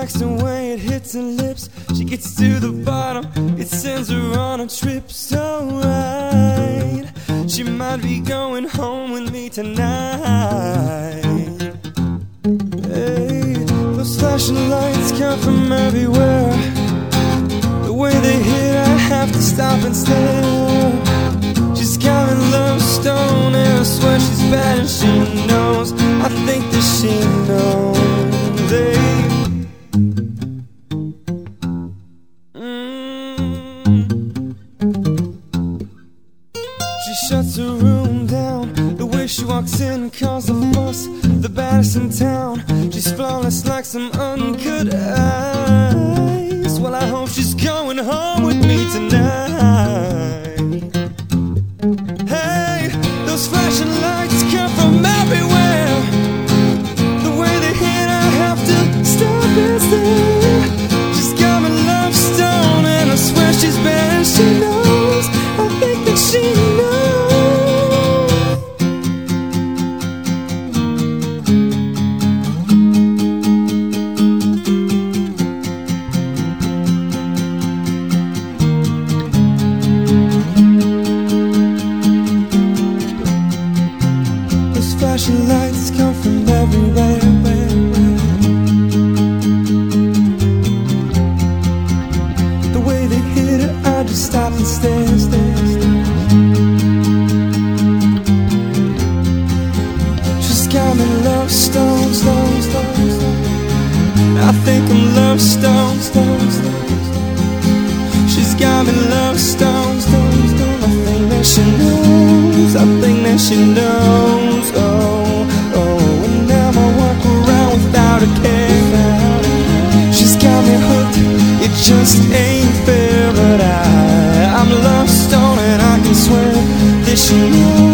Likes the way it hits her lips, she gets to the bottom. It sends her on a trip so right. She might be going home with me tonight. Hey, those flashing lights come from everywhere. The way they hit, I have to stop and stare. She's counting love stone and I swear she's bad and she knows. I think that she She shuts her room down. The way she walks in causes a fuss. The baddest in town. She's flawless like some uncut eyes. I just stop and stare, stare, stare. Just got me love stone, stone, stone, stone. I think I'm love stone, stone, stone. She's got me love stone, stone, stone. I think that she knows, I think that she knows. Oh, oh, and now I walk around without a care. She's got me hooked, it just ain't. you.